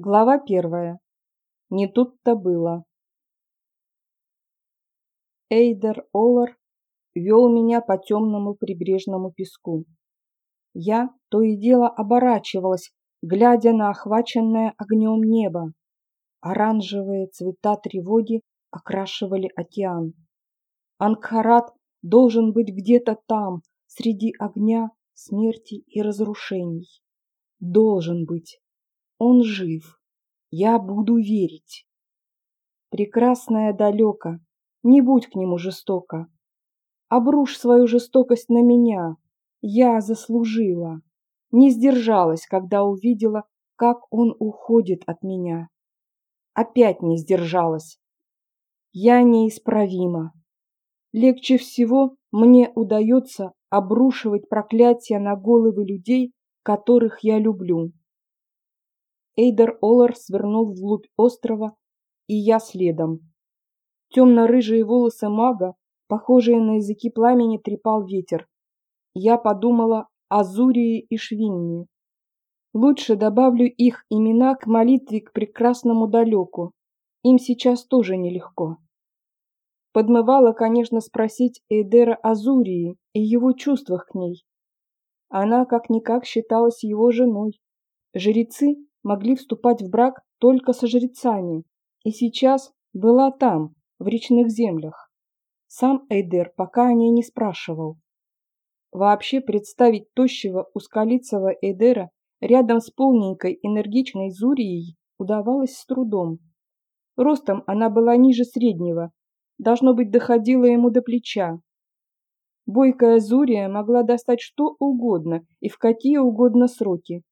Глава первая. Не тут-то было. Эйдер Олар вел меня по темному прибрежному песку. Я то и дело оборачивалась, глядя на охваченное огнем небо. Оранжевые цвета тревоги окрашивали океан. Анкарат должен быть где-то там, среди огня, смерти и разрушений. Должен быть. Он жив. Я буду верить. Прекрасная далека, не будь к нему жестоко. Обрушь свою жестокость на меня. Я заслужила. Не сдержалась, когда увидела, как он уходит от меня. Опять не сдержалась. Я неисправима. Легче всего мне удается обрушивать проклятия на головы людей, которых я люблю. Эйдер Олар свернул вглубь острова, и я следом. Темно-рыжие волосы мага, похожие на языки пламени, трепал ветер. Я подумала о Зурии и Швинне. Лучше добавлю их имена к молитве к прекрасному далеку. Им сейчас тоже нелегко. Подмывала, конечно, спросить Эйдера о Зурии и его чувствах к ней. Она как-никак считалась его женой. Жрецы могли вступать в брак только со жрецами, и сейчас была там, в речных землях. Сам Эйдер пока о ней не спрашивал. Вообще представить тощего ускалицего Эйдера рядом с полненькой энергичной Зурией удавалось с трудом. Ростом она была ниже среднего, должно быть, доходила ему до плеча. Бойкая Зурия могла достать что угодно и в какие угодно сроки,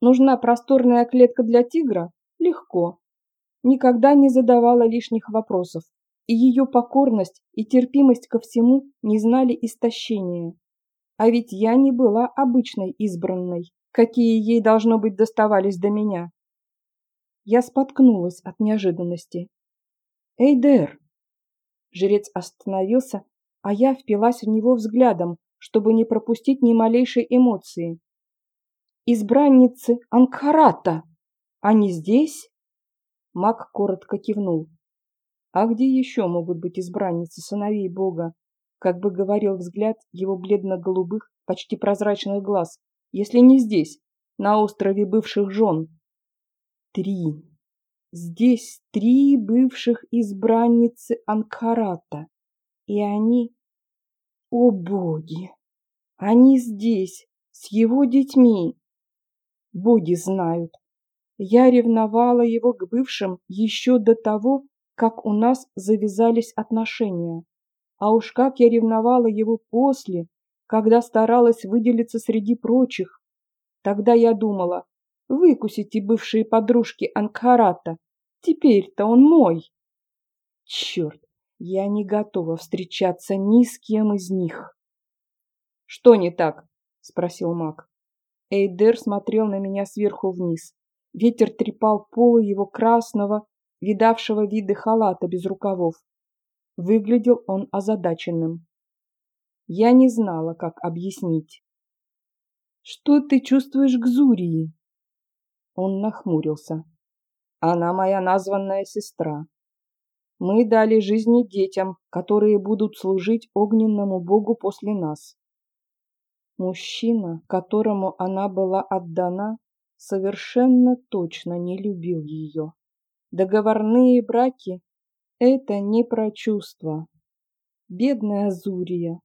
Нужна просторная клетка для тигра? Легко. Никогда не задавала лишних вопросов, и ее покорность и терпимость ко всему не знали истощения. А ведь я не была обычной избранной, какие ей, должно быть, доставались до меня. Я споткнулась от неожиданности. «Эйдер!» Жрец остановился, а я впилась в него взглядом, чтобы не пропустить ни малейшей эмоции избранницы Анкарата. Они здесь?» Маг коротко кивнул. «А где еще могут быть избранницы сыновей Бога?» Как бы говорил взгляд его бледно-голубых, почти прозрачных глаз. «Если не здесь, на острове бывших жен». «Три. Здесь три бывших избранницы Анкарата. И они... О боги! Они здесь, с его детьми!» Боги знают. Я ревновала его к бывшим еще до того, как у нас завязались отношения. А уж как я ревновала его после, когда старалась выделиться среди прочих. Тогда я думала, выкусите бывшие подружки Анкарата, теперь-то он мой. Черт, я не готова встречаться ни с кем из них. Что не так? спросил маг. Эйдер смотрел на меня сверху вниз. Ветер трепал полы его красного, видавшего виды халата без рукавов. Выглядел он озадаченным. Я не знала, как объяснить. «Что ты чувствуешь к Зурии?» Он нахмурился. «Она моя названная сестра. Мы дали жизни детям, которые будут служить огненному богу после нас. Мужчина, которому она была отдана, совершенно точно не любил ее. Договорные браки – это не про чувства. Бедная Зурия.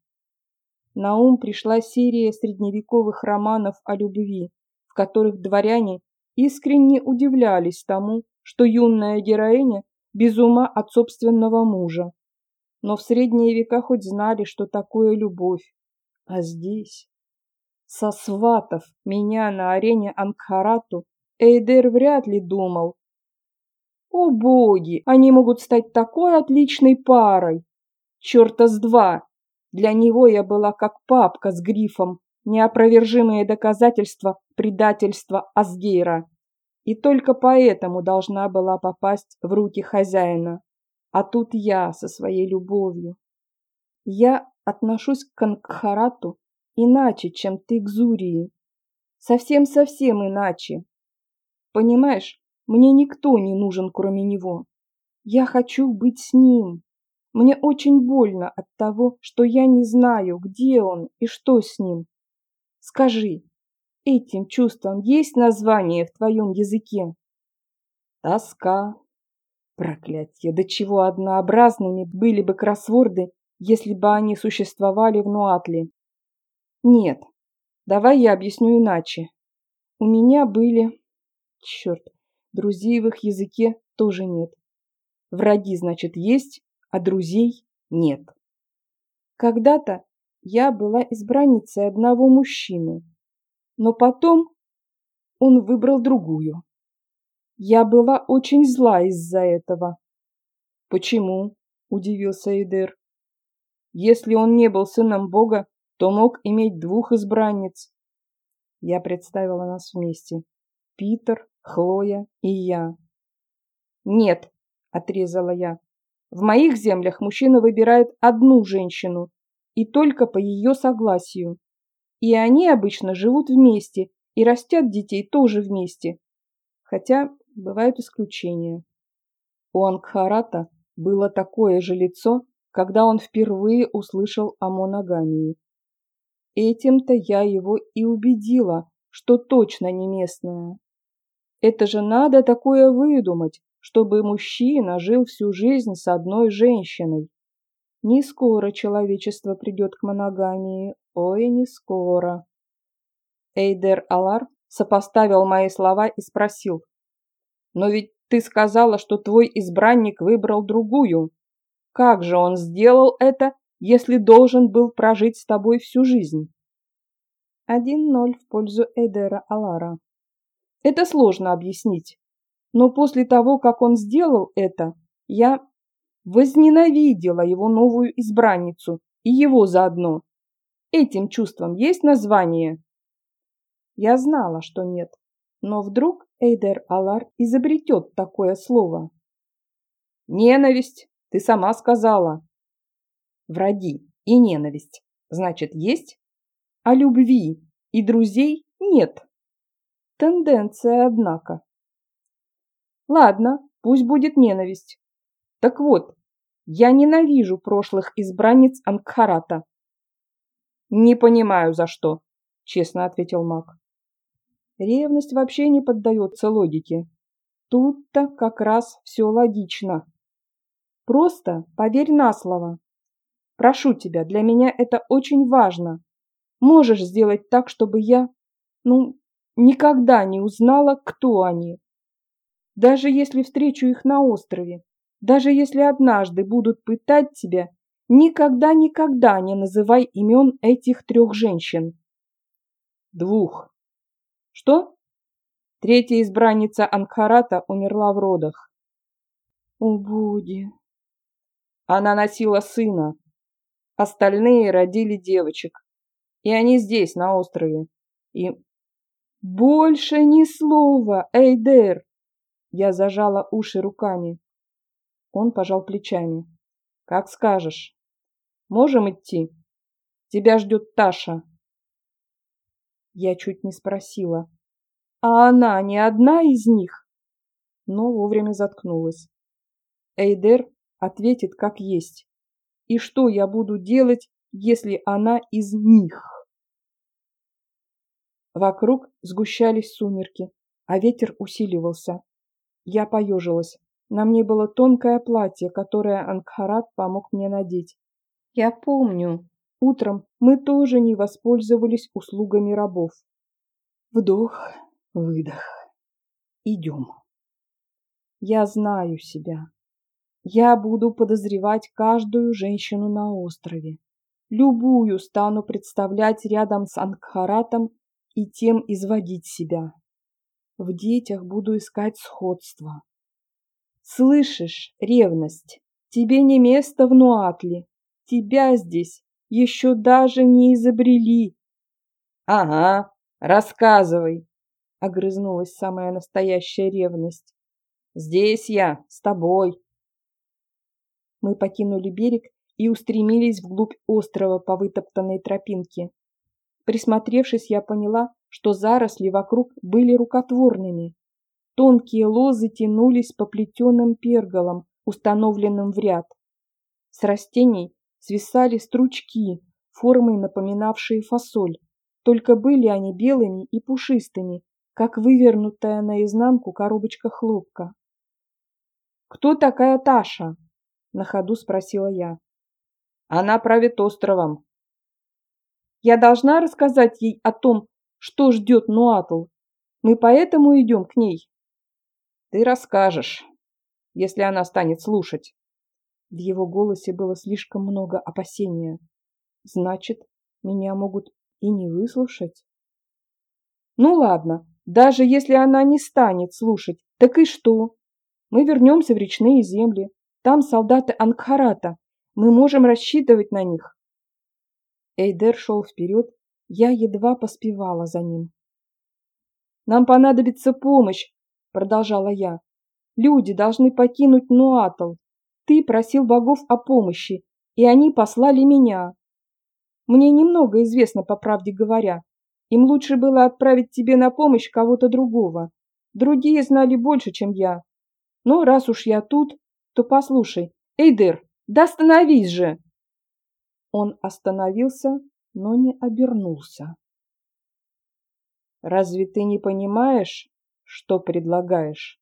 На ум пришла серия средневековых романов о любви, в которых дворяне искренне удивлялись тому, что юная героиня без ума от собственного мужа. Но в средние века хоть знали, что такое любовь. А здесь сосватав меня на арене Ангхарату, Эйдер вряд ли думал. О боги, они могут стать такой отличной парой! Черта с два! Для него я была как папка с грифом, неопровержимые доказательства предательства Асгейра. И только поэтому должна была попасть в руки хозяина. А тут я со своей любовью. Я отношусь к Ангхарату иначе, чем ты к Зурии. Совсем-совсем иначе. Понимаешь, Мне никто не нужен, кроме него. Я хочу быть с ним. Мне очень больно от того, что я не знаю, где он и что с ним. Скажи, этим чувством есть название в твоем языке? Тоска. Проклятье, до чего однообразными были бы кроссворды, если бы они существовали в Нуатле. Нет, давай я объясню иначе. У меня были... Черт, друзей в их языке тоже нет. Враги, значит, есть, а друзей нет. Когда-то я была избранницей одного мужчины, но потом он выбрал другую. Я была очень зла из-за этого. Почему? удивился Эдер. Если он не был сыном Бога, то мог иметь двух избранниц. Я представила нас вместе. Питер, Хлоя и я. Нет, отрезала я. В моих землях мужчина выбирает одну женщину, и только по ее согласию. И они обычно живут вместе и растят детей тоже вместе. Хотя бывают исключения. У Ангхарата было такое же лицо, когда он впервые услышал о моногамии. Этим-то я его и убедила, что точно не местная. Это же надо такое выдумать, чтобы мужчина жил всю жизнь с одной женщиной. Не скоро человечество придет к моногамии, ой, не скоро. Эйдер Алар сопоставил мои слова и спросил. Но ведь ты сказала, что твой избранник выбрал другую. Как же он сделал это, если должен был прожить с тобой всю жизнь? Один ноль в пользу Эйдера Алара. Это сложно объяснить. Но после того, как он сделал это, я возненавидела его новую избранницу и его заодно. Этим чувством есть название? Я знала, что нет, но вдруг Эйдер Алар изобретет такое слово. Ненависть, ты сама сказала. Враги и ненависть, значит, есть? А любви и друзей нет. Тенденция, однако. Ладно, пусть будет ненависть. Так вот, я ненавижу прошлых избранниц Ангхарата. Не понимаю, за что, честно ответил маг. Ревность вообще не поддается логике. Тут-то как раз все логично. Просто поверь на слово. Прошу тебя, для меня это очень важно. Можешь сделать так, чтобы я, ну, никогда не узнала, кто они. Даже если встречу их на острове, даже если однажды будут пытать тебя, никогда-никогда не называй имен этих трех женщин. Двух. Что? Третья избранница Анхарата умерла в родах. О, Буди. Она носила сына. Остальные родили девочек. И они здесь, на острове. И... Больше ни слова, Эйдер! Я зажала уши руками. Он пожал плечами. Как скажешь. Можем идти? Тебя ждет Таша. Я чуть не спросила. А она не одна из них? Но вовремя заткнулась. Эйдер ответит как есть. И что я буду делать, если она из них? Вокруг сгущались сумерки, а ветер усиливался. Я поежилась. На мне было тонкое платье, которое Ангхарат помог мне надеть. Я помню. Утром мы тоже не воспользовались услугами рабов. Вдох, выдох. Идем. Я знаю себя. Я буду подозревать каждую женщину на острове. Любую стану представлять рядом с Ангхаратом и тем изводить себя. В детях буду искать сходство. Слышишь, ревность, тебе не место в Нуатле. Тебя здесь еще даже не изобрели. Ага, рассказывай, огрызнулась самая настоящая ревность. Здесь я, с тобой. Мы покинули берег и устремились вглубь острова по вытоптанной тропинке. Присмотревшись, я поняла, что заросли вокруг были рукотворными. Тонкие лозы тянулись по плетеным перголам, установленным в ряд. С растений свисали стручки, формой напоминавшие фасоль, только были они белыми и пушистыми, как вывернутая наизнанку коробочка хлопка. «Кто такая Таша?» – на ходу спросила я. «Она правит островом». «Я должна рассказать ей о том, что ждет Нуатл. Мы поэтому идем к ней». «Ты расскажешь, если она станет слушать». В его голосе было слишком много опасения. «Значит, меня могут и не выслушать?» «Ну ладно, даже если она не станет слушать, так и что? Мы вернемся в речные земли. Там солдаты Ангхарата. Мы можем рассчитывать на них. Эйдер шел вперед, я едва поспевала за ним. «Нам понадобится помощь», — продолжала я. «Люди должны покинуть Нуатл. Ты просил богов о помощи, и они послали меня. Мне немного известно, по правде говоря, им лучше было отправить тебе на помощь кого-то другого. Другие знали больше, чем я. Но раз уж я тут, то послушай. Эйдер, да остановись же!» Он остановился, но не обернулся. «Разве ты не понимаешь, что предлагаешь?»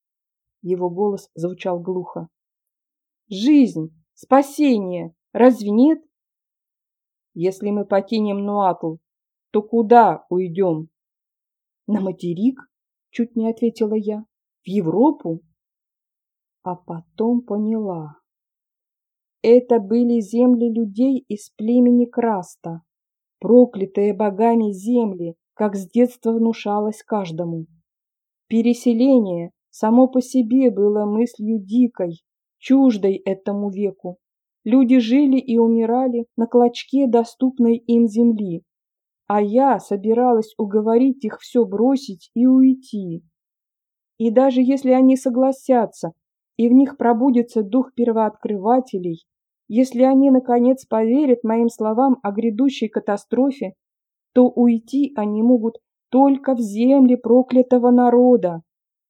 Его голос звучал глухо. «Жизнь, спасение, разве нет?» «Если мы покинем Нуатл, то куда уйдем? На материк? Чуть не ответила я. В Европу? А потом поняла. Это были земли людей из племени Краста, проклятые богами земли, как с детства внушалось каждому. Переселение само по себе было мыслью дикой, чуждой этому веку. Люди жили и умирали на клочке доступной им земли, а я собиралась уговорить их все бросить и уйти. И даже если они согласятся, и в них пробудется дух первооткрывателей, если они, наконец, поверят моим словам о грядущей катастрофе, то уйти они могут только в земли проклятого народа,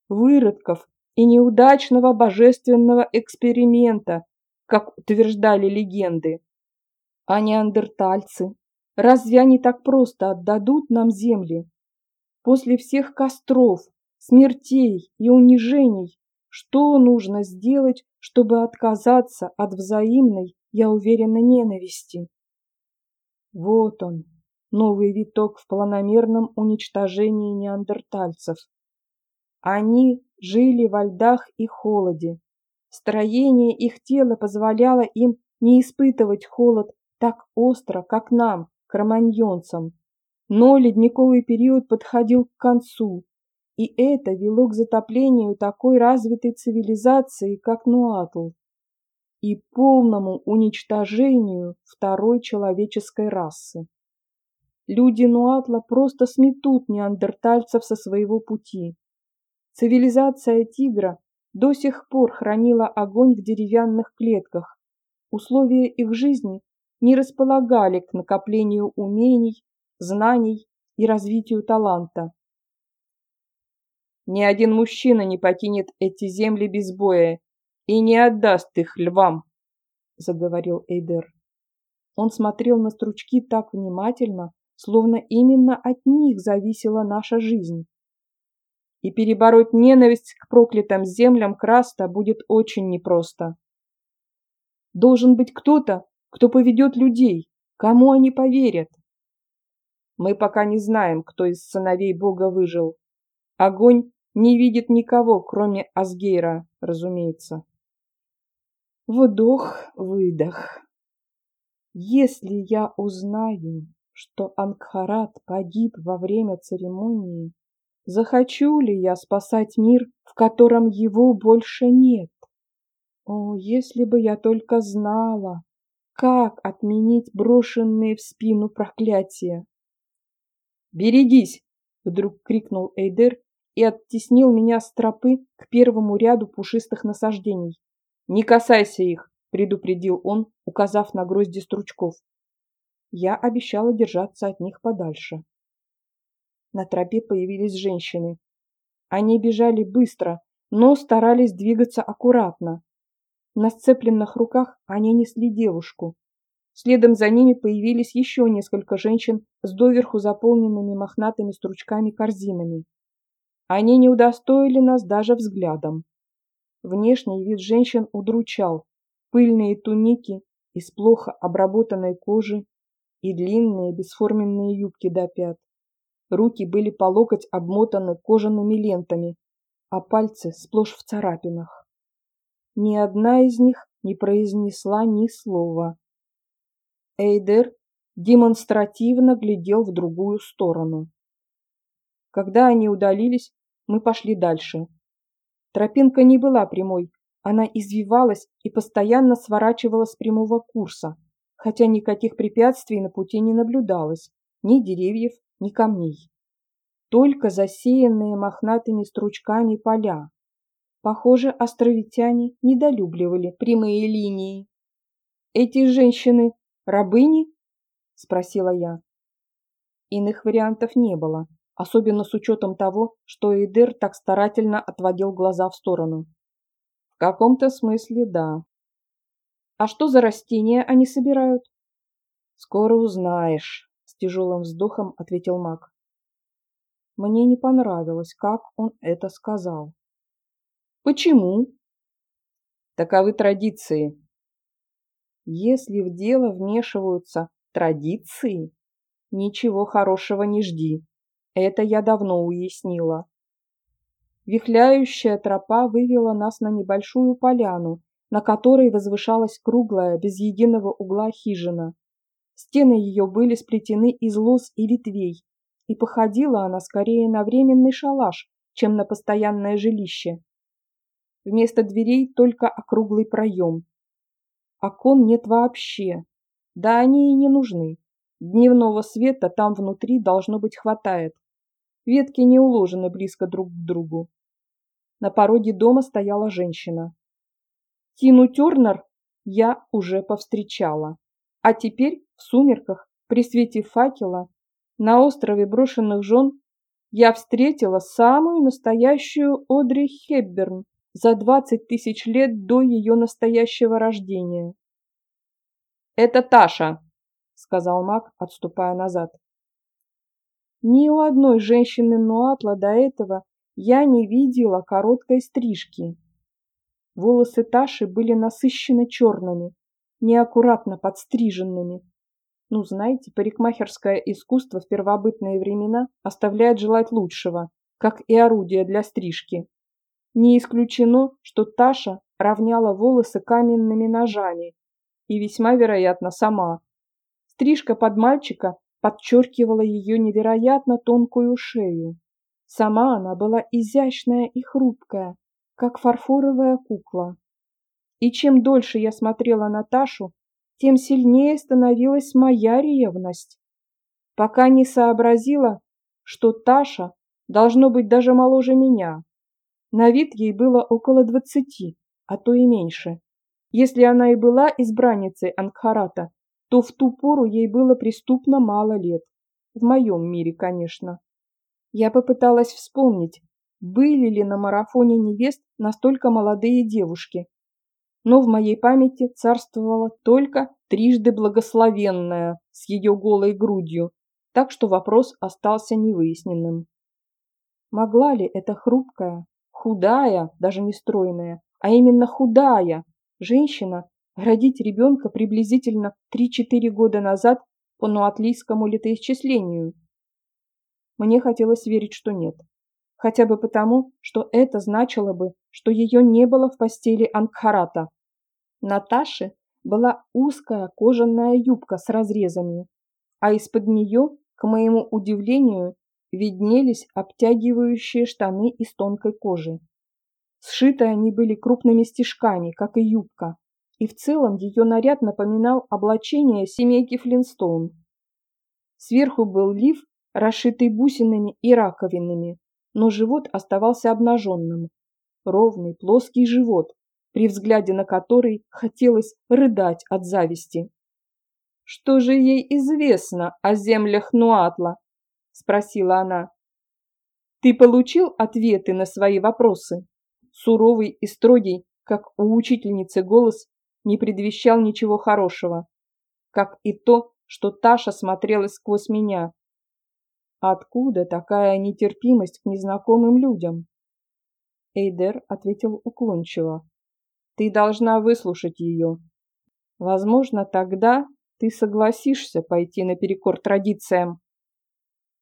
выродков и неудачного божественного эксперимента, как утверждали легенды. А неандертальцы, Разве они так просто отдадут нам земли? После всех костров, смертей и унижений, что нужно сделать, чтобы отказаться от взаимной, я уверена, ненависти? Вот он, новый виток в планомерном уничтожении неандертальцев. Они жили во льдах и холоде. Строение их тела позволяло им не испытывать холод так остро, как нам, кроманьонцам. Но ледниковый период подходил к концу, и это вело к затоплению такой развитой цивилизации, как Нуатл, и полному уничтожению второй человеческой расы. Люди Нуатла просто сметут неандертальцев со своего пути. Цивилизация тигра до сих пор хранила огонь в деревянных клетках. Условия их жизни не располагали к накоплению умений, знаний и развитию таланта. Ни один мужчина не покинет эти земли без боя и не отдаст их львам, заговорил Эйдер. Он смотрел на стручки так внимательно, словно именно от них зависела наша жизнь. И перебороть ненависть к проклятым землям Краста будет очень непросто. Должен быть кто-то, кто поведет людей? Кому они поверят? Мы пока не знаем, кто из сыновей Бога выжил. Огонь не видит никого, кроме Асгейра, разумеется. Вдох-выдох. Если я узнаю, что Ангхарат погиб во время церемонии, захочу ли я спасать мир, в котором его больше нет? О, если бы я только знала, как отменить брошенные в спину проклятия? «Берегись!» — вдруг крикнул Эйдер и оттеснил меня с тропы к первому ряду пушистых насаждений. «Не касайся их!» — предупредил он, указав на грозди стручков. Я обещала держаться от них подальше. На тропе появились женщины. Они бежали быстро, но старались двигаться аккуратно. На сцепленных руках они несли девушку. Следом за ними появились еще несколько женщин с доверху заполненными мохнатыми стручками корзинами. Они не удостоили нас даже взглядом. Внешний вид женщин удручал. Пыльные туники из плохо обработанной кожи и длинные бесформенные юбки до пят. Руки были по локоть обмотаны кожаными лентами, а пальцы сплошь в царапинах. Ни одна из них не произнесла ни слова. Эйдер демонстративно глядел в другую сторону. Когда они удалились, мы пошли дальше. Тропинка не была прямой, она извивалась и постоянно сворачивала с прямого курса, хотя никаких препятствий на пути не наблюдалось, ни деревьев, ни камней. Только засеянные мохнатыми стручками поля. Похоже, островитяне недолюбливали прямые линии. «Эти женщины рабыни?» – спросила я. Иных вариантов не было, особенно с учетом того, что Эйдер так старательно отводил глаза в сторону. В каком-то смысле да. А что за растения они собирают? Скоро узнаешь, с тяжелым вздохом ответил маг. Мне не понравилось, как он это сказал. Почему? Таковы традиции. Если в дело вмешиваются традиции, ничего хорошего не жди. Это я давно уяснила. Вихляющая тропа вывела нас на небольшую поляну, на которой возвышалась круглая, без единого угла хижина. Стены ее были сплетены из лоз и ветвей, и походила она скорее на временный шалаш, чем на постоянное жилище. Вместо дверей только округлый проем. Окон нет вообще. Да они и не нужны. Дневного света там внутри должно быть хватает. Ветки не уложены близко друг к другу. На пороге дома стояла женщина. Тину Тернер я уже повстречала. А теперь, в сумерках, при свете факела, на острове брошенных жен, я встретила самую настоящую Одри Хепберн за 20 тысяч лет до ее настоящего рождения. «Это Таша», — сказал маг, отступая назад. Ни у одной женщины Нуатла до этого я не видела короткой стрижки. Волосы Таши были насыщенно черными, неаккуратно подстриженными. Ну, знаете, парикмахерское искусство в первобытные времена оставляет желать лучшего, как и орудие для стрижки. Не исключено, что Таша равняла волосы каменными ножами, и весьма вероятно сама. Стрижка под мальчика подчеркивала ее невероятно тонкую шею. Сама она была изящная и хрупкая, как фарфоровая кукла. И чем дольше я смотрела на Ташу, тем сильнее становилась моя ревность. Пока не сообразила, что Таша должно быть даже моложе меня. На вид ей было около двадцати, а то и меньше. Если она и была избранницей Ангхарата, то в ту пору ей было преступно мало лет. В моем мире, конечно. Я попыталась вспомнить, были ли на марафоне невест настолько молодые девушки. Но в моей памяти царствовала только трижды благословенная с ее голой грудью, так что вопрос остался невыясненным. Могла ли эта хрупкая, худая, даже не стройная, а именно худая женщина родить ребенка приблизительно 3-4 года назад по нуатлийскому летоисчислению. Мне хотелось верить, что нет. Хотя бы потому, что это значило бы, что ее не было в постели Ангхарата. Наташи была узкая кожаная юбка с разрезами, а из-под нее, к моему удивлению, виднелись обтягивающие штаны из тонкой кожи. Сшиты они были крупными стежками, как и юбка, и в целом ее наряд напоминал облачение семейки Флинстоун. Сверху был лиф, расшитый бусинами и раковинами, но живот оставался обнаженным. Ровный, плоский живот, при взгляде на который хотелось рыдать от зависти. «Что же ей известно о землях Нуатла?» – спросила она. Ты получил ответы на свои вопросы? Суровый и строгий, как у учительницы голос, не предвещал ничего хорошего. Как и то, что Таша смотрела сквозь меня. Откуда такая нетерпимость к незнакомым людям? Эйдер ответил уклончиво. Ты должна выслушать ее. Возможно, тогда ты согласишься пойти наперекор традициям.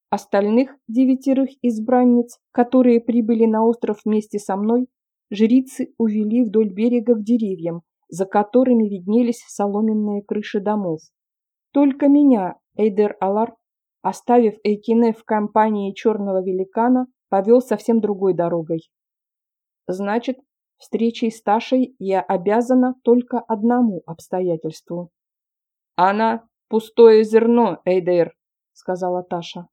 Остальных девятерых избранниц, которые прибыли на остров вместе со мной, жрицы увели вдоль берега к деревьям, за которыми виднелись соломенные крыши домов. Только меня Эйдер Алар, оставив Эйкине в компании черного великана, повел совсем другой дорогой. Значит, встречей с Ташей я обязана только одному обстоятельству. «Она – пустое зерно, Эйдер», – сказала Таша.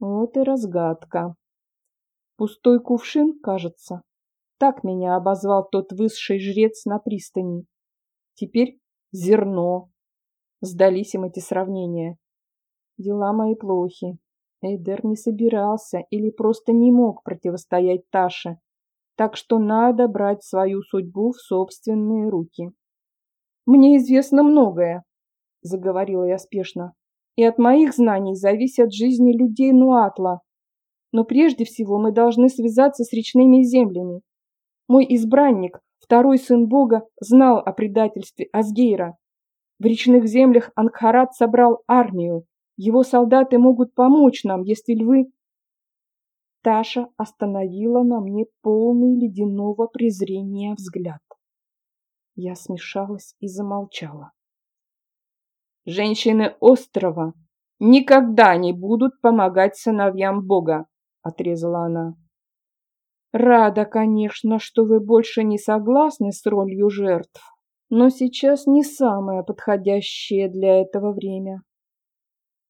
Вот и разгадка. Пустой кувшин, кажется. Так меня обозвал тот высший жрец на пристани. Теперь зерно. Сдались им эти сравнения. Дела мои плохи. Эйдер не собирался или просто не мог противостоять Таше. Так что надо брать свою судьбу в собственные руки. «Мне известно многое», — заговорила я спешно и от моих знаний зависят жизни людей Нуатла. Но прежде всего мы должны связаться с речными землями. Мой избранник, второй сын бога, знал о предательстве Асгейра. В речных землях Ангхарат собрал армию. Его солдаты могут помочь нам, если львы... Таша остановила на мне полный ледяного презрения взгляд. Я смешалась и замолчала. Женщины острова никогда не будут помогать сыновьям Бога, отрезала она. Рада, конечно, что вы больше не согласны с ролью жертв, но сейчас не самое подходящее для этого время.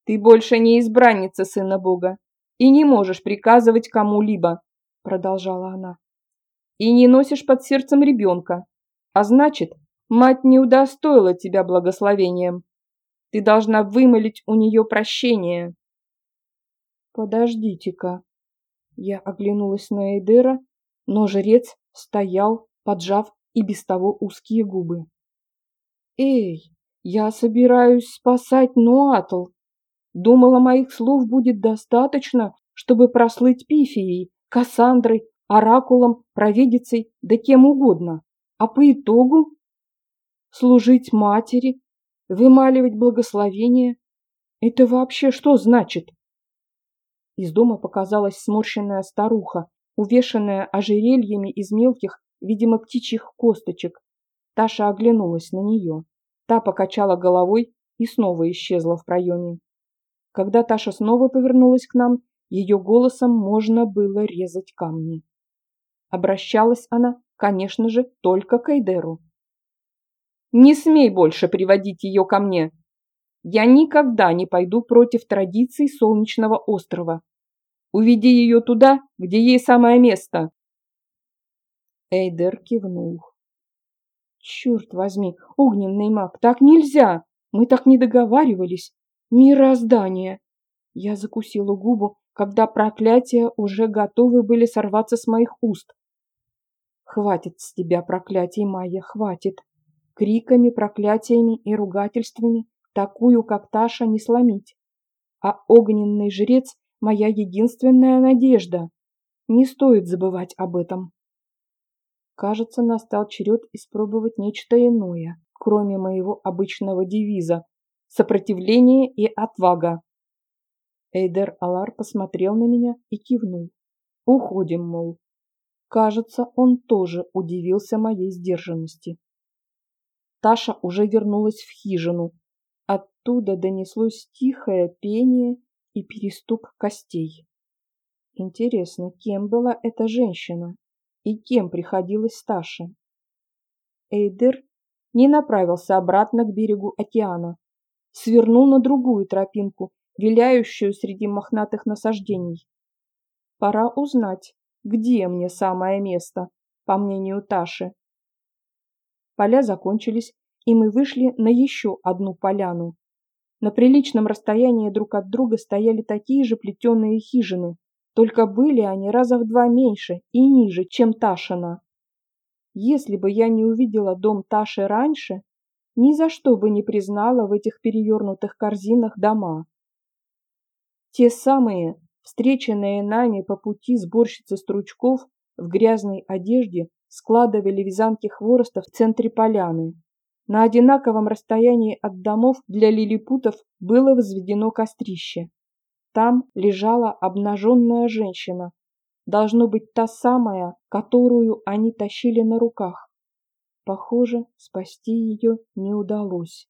Ты больше не избранница сына Бога и не можешь приказывать кому-либо, продолжала она. И не носишь под сердцем ребенка, а значит, мать не удостоила тебя благословением. Ты должна вымолить у нее прощение. Подождите-ка. Я оглянулась на Эйдера, но жрец стоял, поджав и без того узкие губы. Эй, я собираюсь спасать Нуатл. Думала, моих слов будет достаточно, чтобы прослыть Пифией, Кассандрой, Оракулом, Провидицей, да кем угодно. А по итогу служить матери, Вымаливать благословение? Это вообще что значит? Из дома показалась сморщенная старуха, увешанная ожерельями из мелких, видимо, птичьих косточек. Таша оглянулась на нее. Та покачала головой и снова исчезла в проеме. Когда Таша снова повернулась к нам, ее голосом можно было резать камни. Обращалась она, конечно же, только к Эйдеру. Не смей больше приводить ее ко мне. Я никогда не пойду против традиций Солнечного острова. Уведи ее туда, где ей самое место. Эйдер кивнул. Черт возьми, огненный маг, так нельзя. Мы так не договаривались. Мироздание. Я закусила губу, когда проклятия уже готовы были сорваться с моих уст. Хватит с тебя проклятий, Майя, хватит криками, проклятиями и ругательствами, такую, как Таша, не сломить. А огненный жрец – моя единственная надежда. Не стоит забывать об этом. Кажется, настал черед испробовать нечто иное, кроме моего обычного девиза – сопротивление и отвага. Эйдер Алар посмотрел на меня и кивнул. Уходим, мол. Кажется, он тоже удивился моей сдержанности. Таша уже вернулась в хижину. Оттуда донеслось тихое пение и перестук костей. Интересно, кем была эта женщина и кем приходилась Таша? Эйдер не направился обратно к берегу океана, свернул на другую тропинку, виляющую среди мохнатых насаждений. Пора узнать, где мне самое место, по мнению Таши. Поля закончились, и мы вышли на еще одну поляну. На приличном расстоянии друг от друга стояли такие же плетеные хижины, только были они раза в два меньше и ниже, чем Ташина. Если бы я не увидела дом Таши раньше, ни за что бы не признала в этих перевернутых корзинах дома. Те самые, встреченные нами по пути сборщицы стручков в грязной одежде, складывали вязанки хвороста в центре поляны. На одинаковом расстоянии от домов для лилипутов было возведено кострище. Там лежала обнаженная женщина. Должно быть та самая, которую они тащили на руках. Похоже, спасти ее не удалось.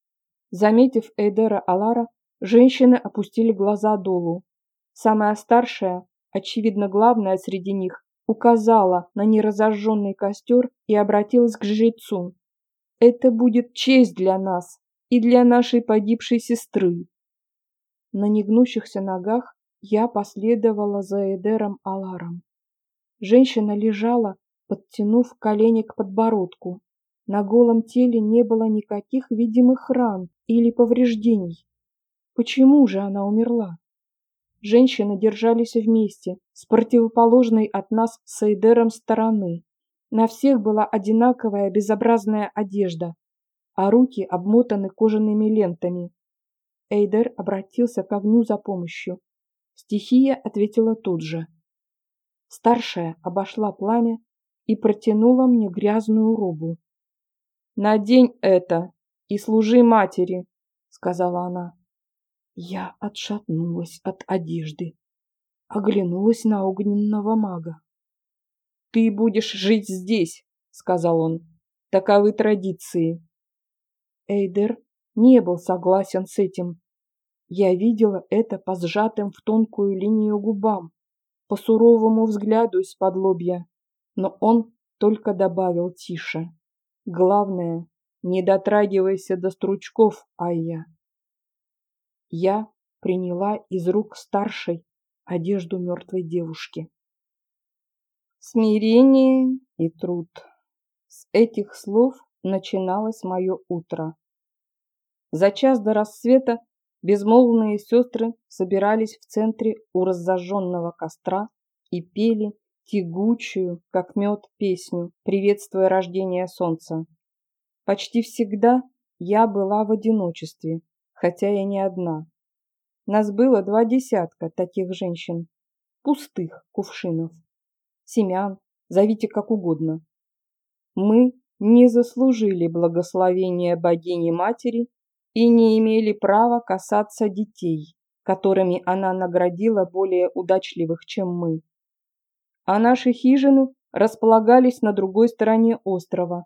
Заметив Эйдера Алара, женщины опустили глаза долу. Самая старшая, очевидно главная среди них, указала на неразожженный костер и обратилась к жрецу. «Это будет честь для нас и для нашей погибшей сестры. На негнущихся ногах я последовала за Эдером Аларом. Женщина лежала, подтянув колени к подбородку. На голом теле не было никаких видимых ран или повреждений. Почему же она умерла? Женщины держались вместе, с противоположной от нас с Эйдером стороны. На всех была одинаковая безобразная одежда, а руки обмотаны кожаными лентами. Эйдер обратился к огню за помощью. Стихия ответила тут же. Старшая обошла пламя и протянула мне грязную робу. «Надень это и служи матери», — сказала она. Я отшатнулась от одежды, оглянулась на огненного мага. «Ты будешь жить здесь», — сказал он. «Таковы традиции». Эйдер не был согласен с этим. Я видела это по сжатым в тонкую линию губам, по суровому взгляду из-под лобья, но он только добавил тише. Главное, не дотрагивайся до стручков, Айя. Я приняла из рук старшей одежду мертвой девушки. Смирение и труд. С этих слов начиналось мое утро. За час до рассвета безмолвные сестры собирались в центре у разожженного костра и пели тягучую, как мед, песню, приветствуя рождение солнца. Почти всегда я была в одиночестве, хотя и не одна. Нас было два десятка таких женщин, пустых кувшинов, семян, зовите как угодно. Мы не заслужили благословения богини-матери и не имели права касаться детей, которыми она наградила более удачливых, чем мы. А наши хижины располагались на другой стороне острова,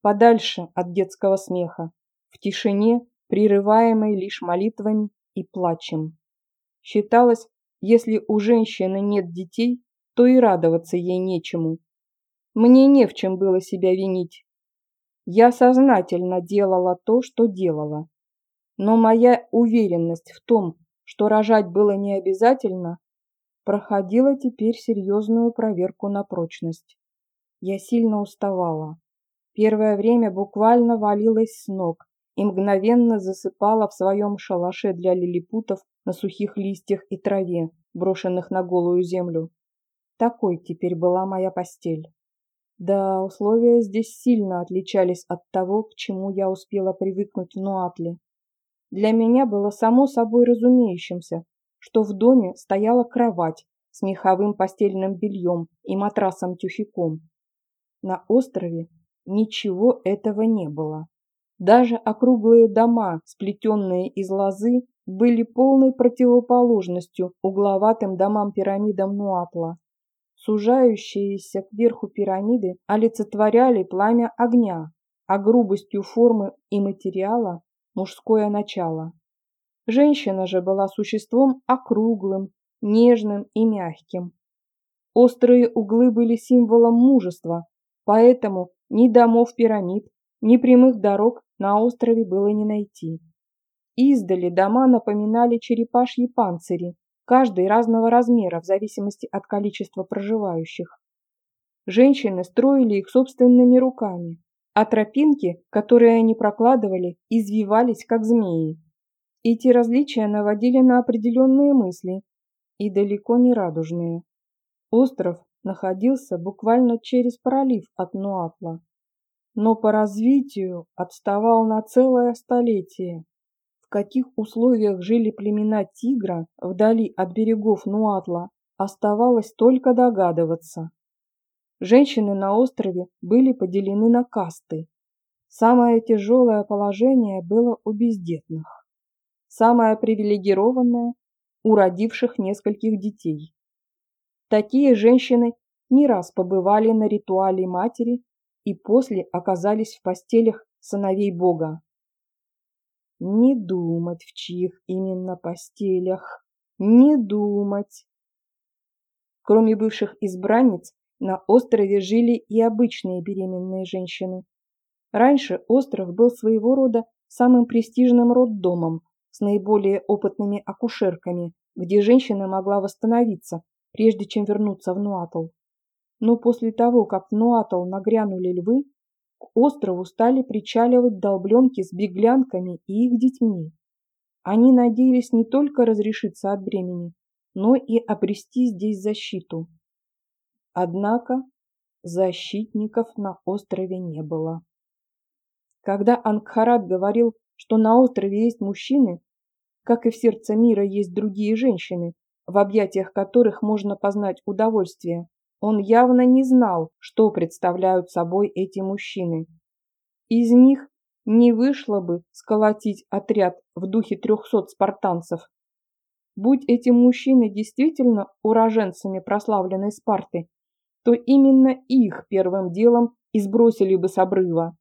подальше от детского смеха, в тишине, прерываемой лишь молитвами и плачем. Считалось, если у женщины нет детей, то и радоваться ей нечему. Мне не в чем было себя винить. Я сознательно делала то, что делала. Но моя уверенность в том, что рожать было не обязательно, проходила теперь серьезную проверку на прочность. Я сильно уставала. Первое время буквально валилась с ног и мгновенно засыпала в своем шалаше для лилипутов на сухих листьях и траве, брошенных на голую землю. Такой теперь была моя постель. Да, условия здесь сильно отличались от того, к чему я успела привыкнуть в Нуатле. Для меня было само собой разумеющимся, что в доме стояла кровать с меховым постельным бельем и матрасом-тюфяком. На острове ничего этого не было. Даже округлые дома, сплетенные из лозы, были полной противоположностью угловатым домам-пирамидам Нуатла. Сужающиеся кверху пирамиды олицетворяли пламя огня, а грубостью формы и материала мужское начало. Женщина же была существом округлым, нежным и мягким. Острые углы были символом мужества, поэтому ни домов пирамид, ни прямых дорог на острове было не найти. Издали дома напоминали черепашьи панцири, каждый разного размера в зависимости от количества проживающих. Женщины строили их собственными руками, а тропинки, которые они прокладывали, извивались, как змеи. Эти различия наводили на определенные мысли, и далеко не радужные. Остров находился буквально через пролив от Нуатла, но по развитию отставал на целое столетие. Каких условиях жили племена тигра вдали от берегов Нуатла, оставалось только догадываться. Женщины на острове были поделены на касты. Самое тяжелое положение было у бездетных. Самое привилегированное – у родивших нескольких детей. Такие женщины не раз побывали на ритуале матери и после оказались в постелях сыновей Бога. Не думать, в чьих именно постелях, не думать. Кроме бывших избранниц, на острове жили и обычные беременные женщины. Раньше остров был своего рода самым престижным роддомом с наиболее опытными акушерками, где женщина могла восстановиться, прежде чем вернуться в Нуатл. Но после того, как в Нуатл нагрянули львы, к острову стали причаливать долбленки с беглянками и их детьми. Они надеялись не только разрешиться от бремени, но и обрести здесь защиту. Однако защитников на острове не было. Когда Ангхарат говорил, что на острове есть мужчины, как и в сердце мира есть другие женщины, в объятиях которых можно познать удовольствие, он явно не знал, что представляют собой эти мужчины. Из них не вышло бы сколотить отряд в духе трехсот спартанцев. Будь эти мужчины действительно уроженцами прославленной Спарты, то именно их первым делом и сбросили бы с обрыва.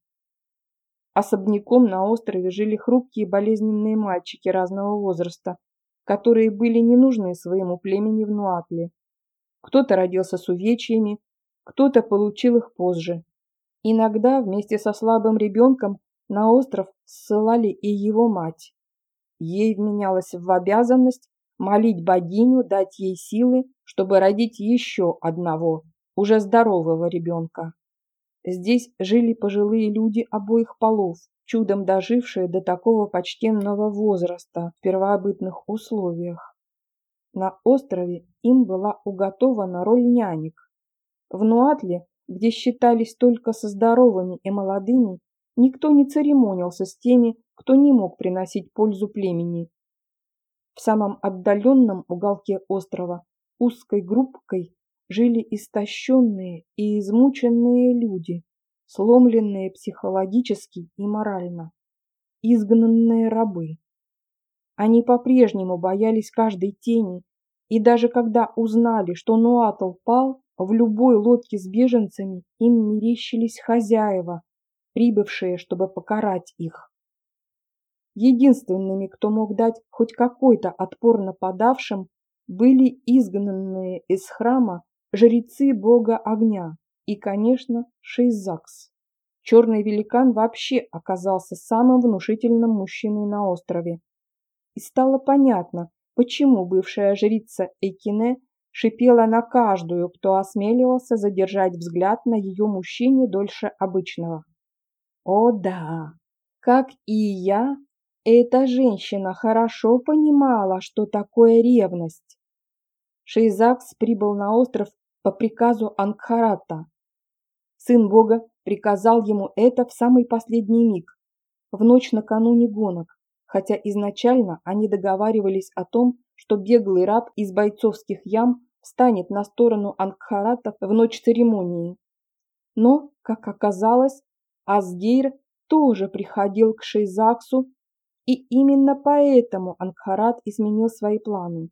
Особняком на острове жили хрупкие болезненные мальчики разного возраста, которые были не нужны своему племени в Нуатле. Кто-то родился с увечьями, кто-то получил их позже. Иногда вместе со слабым ребенком на остров ссылали и его мать. Ей вменялось в обязанность молить богиню дать ей силы, чтобы родить еще одного, уже здорового ребенка. Здесь жили пожилые люди обоих полов, чудом дожившие до такого почтенного возраста в первобытных условиях. На острове им была уготована роль нянек. В Нуатле, где считались только со здоровыми и молодыми, никто не церемонился с теми, кто не мог приносить пользу племени. В самом отдаленном уголке острова узкой группкой жили истощенные и измученные люди, сломленные психологически и морально, изгнанные рабы. Они по-прежнему боялись каждой тени, и даже когда узнали, что Нуатл пал, в любой лодке с беженцами им мерещились хозяева, прибывшие, чтобы покарать их. Единственными, кто мог дать хоть какой-то отпор нападавшим, были изгнанные из храма жрецы бога огня и, конечно, Шейзакс. Черный великан вообще оказался самым внушительным мужчиной на острове. И стало понятно, почему бывшая жрица Экине шипела на каждую, кто осмеливался задержать взгляд на ее мужчине дольше обычного. О да, как и я, эта женщина хорошо понимала, что такое ревность. Шейзакс прибыл на остров по приказу Ангхарата. Сын Бога приказал ему это в самый последний миг, в ночь накануне гонок, хотя изначально они договаривались о том, что беглый раб из бойцовских ям встанет на сторону Ангхарата в ночь церемонии. Но, как оказалось, Асгейр тоже приходил к Шейзаксу, и именно поэтому Ангхарат изменил свои планы.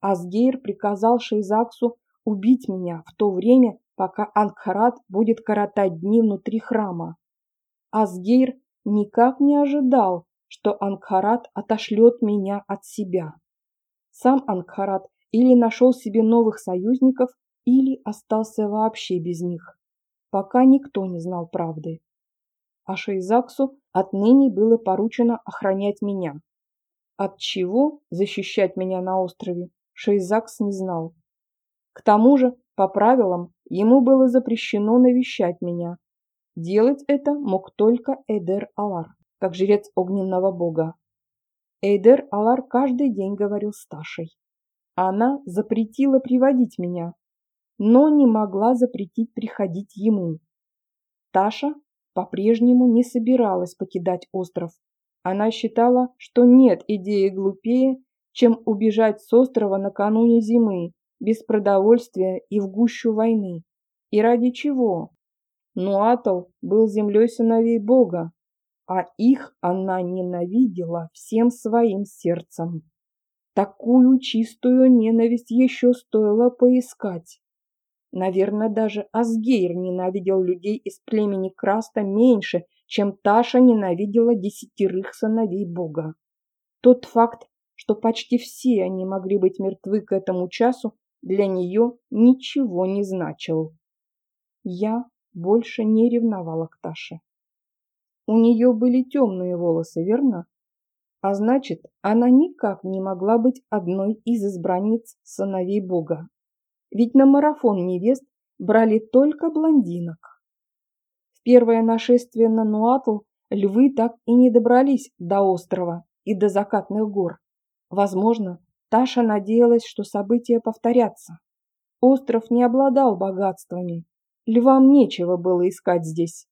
Асгейр приказал Шейзаксу убить меня в то время, пока Ангхарат будет коротать дни внутри храма. Асгейр никак не ожидал, что Ангхарат отошлет меня от себя. Сам Ангхарат или нашел себе новых союзников, или остался вообще без них. Пока никто не знал правды. А Шейзаксу отныне было поручено охранять меня. От чего защищать меня на острове, Шейзакс не знал. К тому же, по правилам, ему было запрещено навещать меня. Делать это мог только Эдер Алар, как жрец огненного бога. Эйдер Алар каждый день говорил с Ташей. Она запретила приводить меня, но не могла запретить приходить ему. Таша по-прежнему не собиралась покидать остров. Она считала, что нет идеи глупее, чем убежать с острова накануне зимы, без продовольствия и в гущу войны. И ради чего? Нуатл был землей сыновей Бога, а их она ненавидела всем своим сердцем. Такую чистую ненависть еще стоило поискать. Наверное, даже Асгейр ненавидел людей из племени Краста меньше, чем Таша ненавидела десятерых сыновей Бога. Тот факт, что почти все они могли быть мертвы к этому часу, для нее ничего не значил. Я больше не ревновала к Таше. У нее были темные волосы, верно? А значит, она никак не могла быть одной из избранниц сыновей Бога. Ведь на марафон невест брали только блондинок. В первое нашествие на Нуатл львы так и не добрались до острова и до закатных гор. Возможно, Таша надеялась, что события повторятся. Остров не обладал богатствами, львам нечего было искать здесь.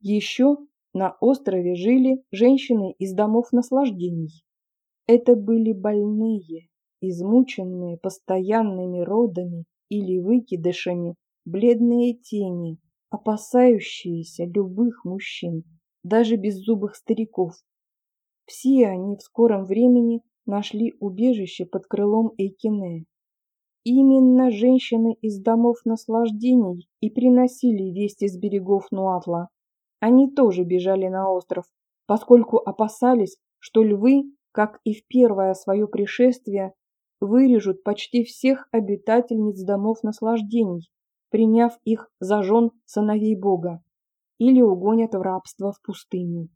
Еще на острове жили женщины из домов наслаждений. Это были больные, измученные постоянными родами или выкидышами, бледные тени, опасающиеся любых мужчин, даже беззубых стариков. Все они в скором времени нашли убежище под крылом Эйкине. Именно женщины из домов наслаждений и приносили вести с берегов Нуатла. Они тоже бежали на остров, поскольку опасались, что львы, как и в первое свое пришествие, вырежут почти всех обитательниц домов наслаждений, приняв их за жен сыновей Бога, или угонят в рабство в пустыню.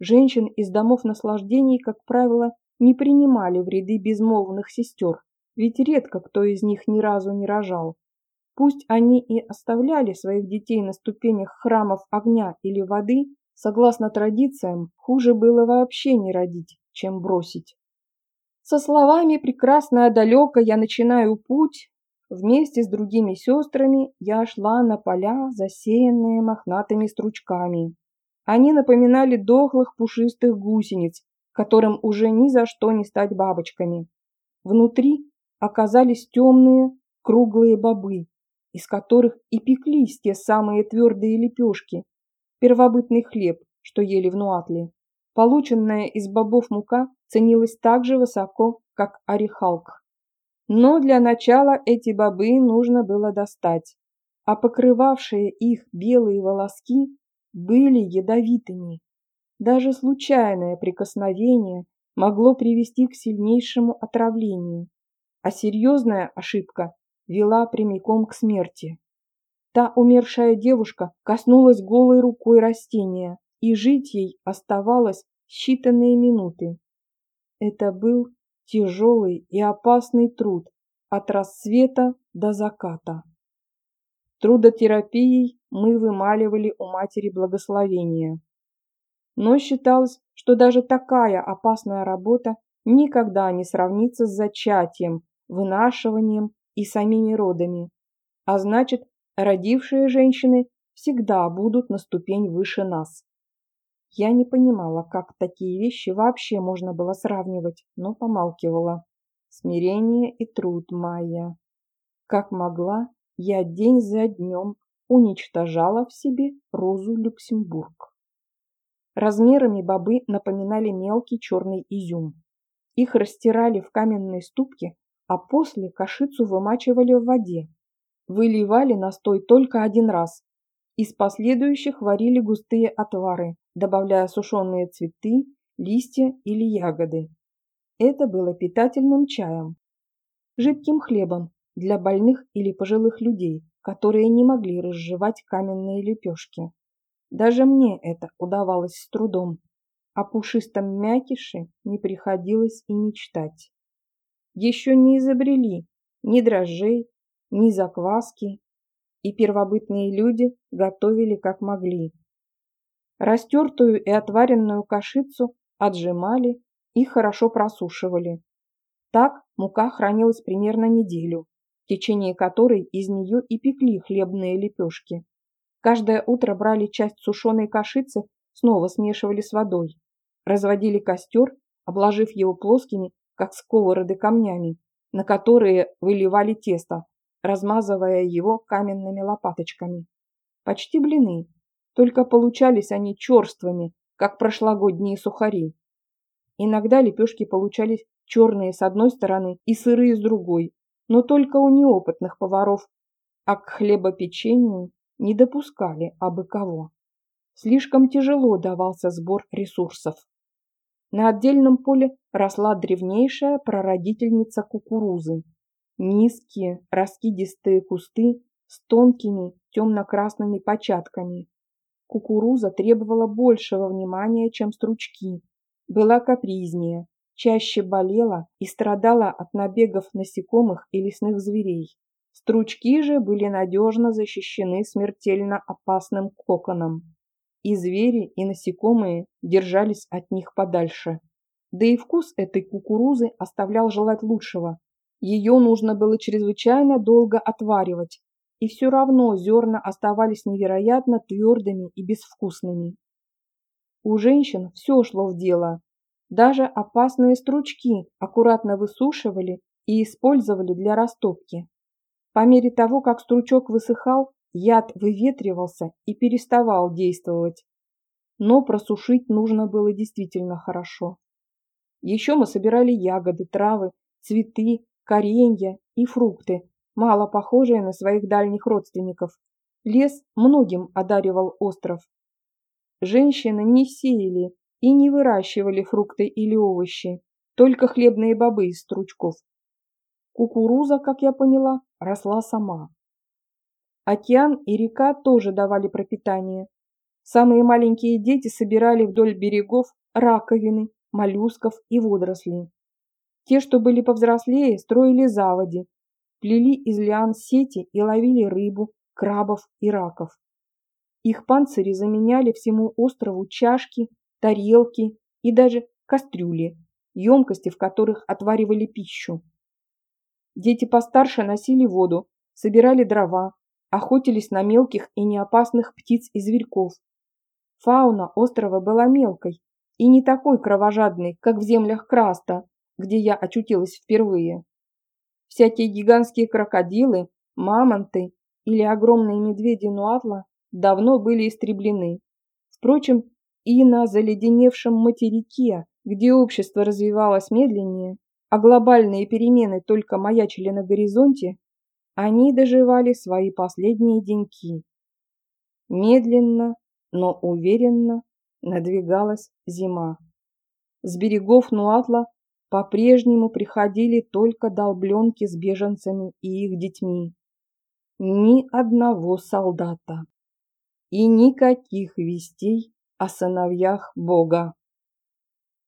Женщин из домов наслаждений, как правило, не принимали в ряды безмолвных сестер, ведь редко кто из них ни разу не рожал. Пусть они и оставляли своих детей на ступенях храмов огня или воды, согласно традициям, хуже было вообще не родить, чем бросить. Со словами «прекрасная далеко я начинаю путь», вместе с другими сестрами я шла на поля, засеянные мохнатыми стручками. Они напоминали дохлых пушистых гусениц, которым уже ни за что не стать бабочками. Внутри оказались темные круглые бобы, из которых и пеклись те самые твердые лепешки, первобытный хлеб, что ели в Нуатле. Полученная из бобов мука ценилась так же высоко, как орехалк. Но для начала эти бобы нужно было достать, а покрывавшие их белые волоски были ядовитыми. Даже случайное прикосновение могло привести к сильнейшему отравлению, а серьезная ошибка вела прямиком к смерти. Та умершая девушка коснулась голой рукой растения, и жить ей оставалось считанные минуты. Это был тяжелый и опасный труд от рассвета до заката. Трудотерапией мы вымаливали у матери благословения. Но считалось, что даже такая опасная работа никогда не сравнится с зачатием, вынашиванием и самими родами. А значит, родившие женщины всегда будут на ступень выше нас. Я не понимала, как такие вещи вообще можно было сравнивать, но помалкивала. Смирение и труд, Майя. Как могла, я день за днем уничтожала в себе розу Люксембург. Размерами бобы напоминали мелкий черный изюм. Их растирали в каменной ступке а после кашицу вымачивали в воде. Выливали настой только один раз. Из последующих варили густые отвары, добавляя сушеные цветы, листья или ягоды. Это было питательным чаем, жидким хлебом для больных или пожилых людей, которые не могли разжевать каменные лепешки. Даже мне это удавалось с трудом. О пушистом мякише не приходилось и мечтать еще не изобрели ни дрожжей, ни закваски, и первобытные люди готовили как могли. Растертую и отваренную кашицу отжимали и хорошо просушивали. Так мука хранилась примерно неделю, в течение которой из нее и пекли хлебные лепешки. Каждое утро брали часть сушеной кашицы, снова смешивали с водой, разводили костер, обложив его плоскими, как сковороды, камнями, на которые выливали тесто, размазывая его каменными лопаточками. Почти блины, только получались они черствыми, как прошлогодние сухари. Иногда лепешки получались черные с одной стороны и сырые с другой, но только у неопытных поваров, а к хлебопечению не допускали абы кого. Слишком тяжело давался сбор ресурсов. На отдельном поле росла древнейшая прародительница кукурузы. Низкие, раскидистые кусты с тонкими темно-красными початками. Кукуруза требовала большего внимания, чем стручки. Была капризнее, чаще болела и страдала от набегов насекомых и лесных зверей. Стручки же были надежно защищены смертельно опасным коконом. И звери, и насекомые держались от них подальше. Да и вкус этой кукурузы оставлял желать лучшего. Ее нужно было чрезвычайно долго отваривать, и все равно зерна оставались невероятно твердыми и безвкусными. У женщин все шло в дело. Даже опасные стручки аккуратно высушивали и использовали для растопки. По мере того, как стручок высыхал, яд выветривался и переставал действовать. Но просушить нужно было действительно хорошо. Еще мы собирали ягоды, травы, цветы, коренья и фрукты, мало похожие на своих дальних родственников. Лес многим одаривал остров. Женщины не сеяли и не выращивали фрукты или овощи, только хлебные бобы из стручков. Кукуруза, как я поняла, росла сама. Океан и река тоже давали пропитание. Самые маленькие дети собирали вдоль берегов раковины, моллюсков и водорослей. Те, что были повзрослее, строили заводи, плели из лиан сети и ловили рыбу, крабов и раков. Их панцири заменяли всему острову чашки, тарелки и даже кастрюли, емкости, в которых отваривали пищу. Дети постарше носили воду, собирали дрова, охотились на мелких и неопасных птиц и зверьков. Фауна острова была мелкой и не такой кровожадной, как в землях Краста, где я очутилась впервые. Всякие гигантские крокодилы, мамонты или огромные медведи Нуатла давно были истреблены. Впрочем, и на заледеневшем материке, где общество развивалось медленнее, а глобальные перемены только маячили на горизонте, они доживали свои последние деньки. Медленно, но уверенно надвигалась зима. С берегов Нуатла по-прежнему приходили только долбленки с беженцами и их детьми. Ни одного солдата и никаких вестей о сыновьях Бога.